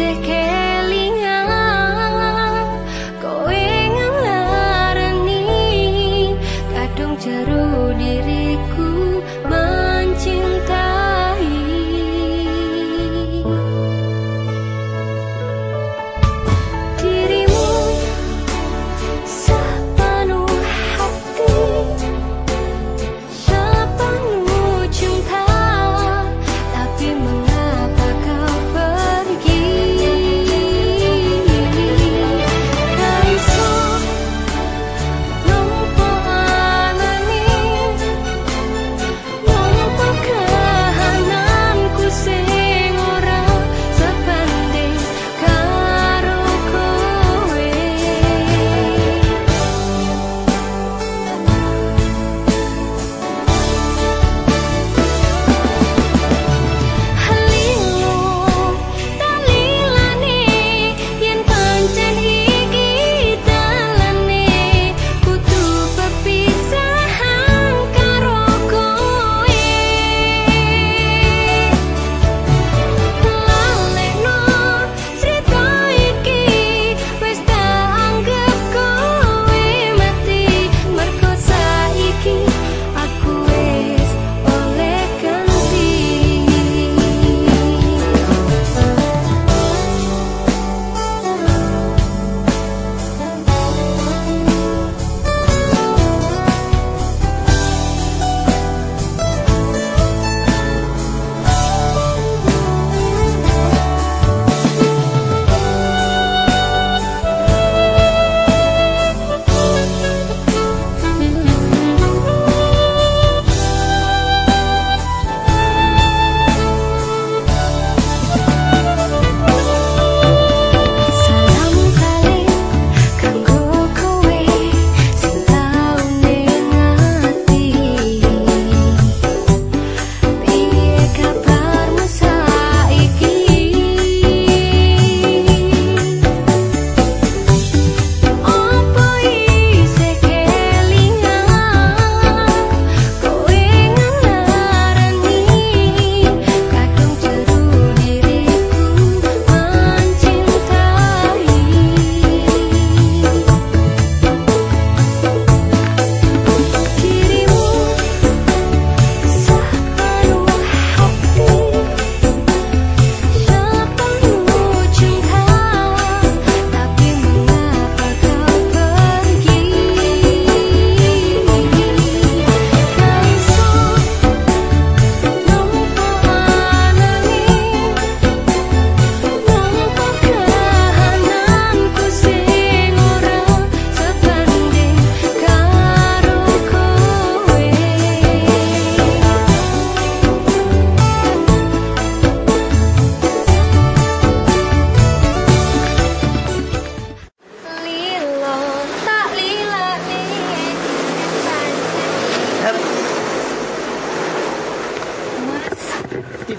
Take Care.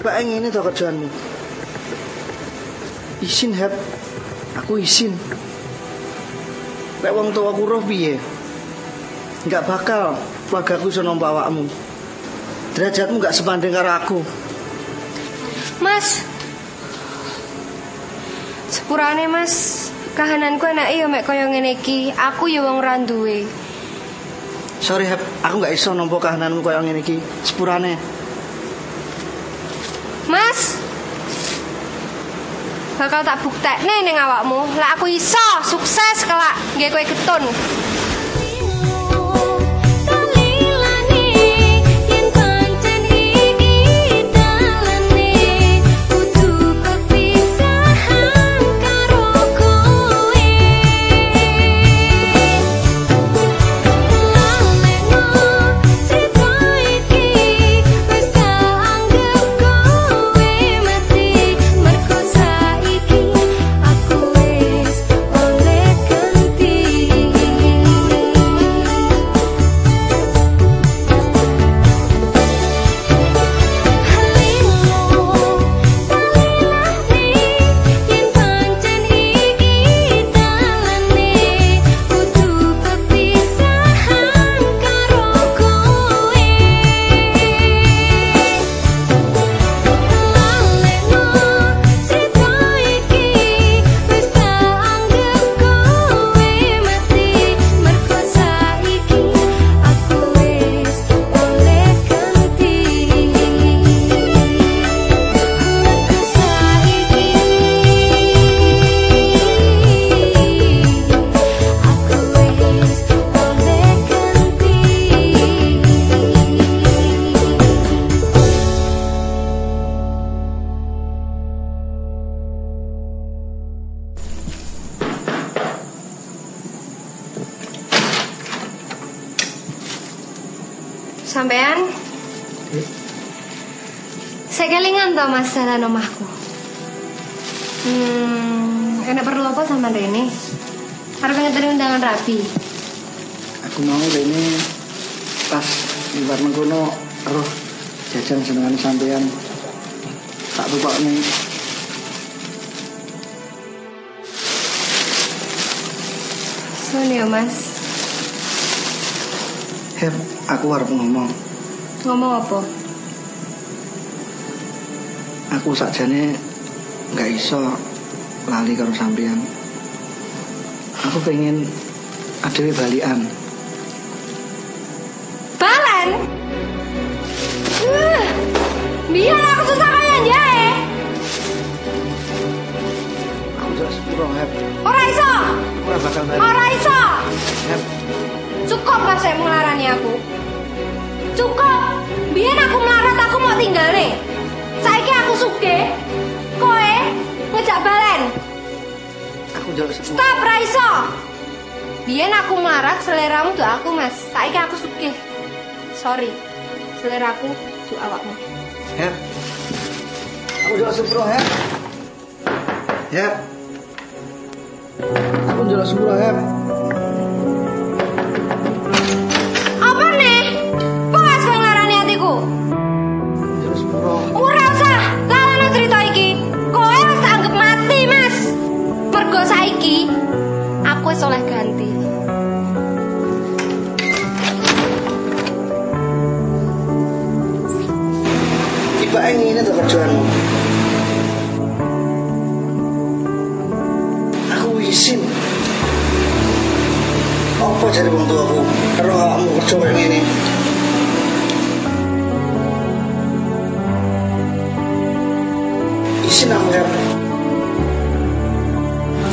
Tibake ngene to kerjaanmu. Isin, Hep. Aku isin. Lek wong tuaku roh piye? Enggak bakal keluargaku iso nampa awakmu. Derajatmu enggak sebanding karo aku. Mas. Sepurane Mas, kahananku enake ya mek kaya ngene iki. Aku ya wong ra duwe. Sorry, Hep. Aku enggak iso nampa kahananmu kaya ngene iki. Sepurane. Mas. Bakal tak buktekne ning awakmu. Lah aku iso sukses kelak nggih kowe getun. Saya kelingan to Mas dalan omahku. Hmm, enak perlu apa sama Rene? Harus ngeteri undangan rapi. Aku mau ini pas di luar mengkono roh jajan senengan sampean. Tak lupa nih. Sun ya Mas. Hep, aku harus ngomong. Ngomong apa? Aku sakjane nggak iso lali karo sampean. Aku pengen adewe balian. Balen. Uh, biar aku susah kaya jae. Aku jelas sepuro, Hep. Ora iso. Aku ora bakal bali. Ora iso. Cukup Mas saya melarani aku. Cukup. Biar aku melarat aku mau tinggal nih. Saiki aku suge. Koe ngejak balen. aku jelas sepuro. Stop Raiso. Biar aku melarat seleramu tuh aku Mas. Saiki aku suge. Sorry. Seleraku tuh awakmu. Hep. Aku jelas sepuro, Hep. Hep. Aku jelas sepuro, Hep. ini ingin adalah aku izin. Apa jadi wong tuaku? Kalau mau kerja kayak ini izin aku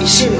isin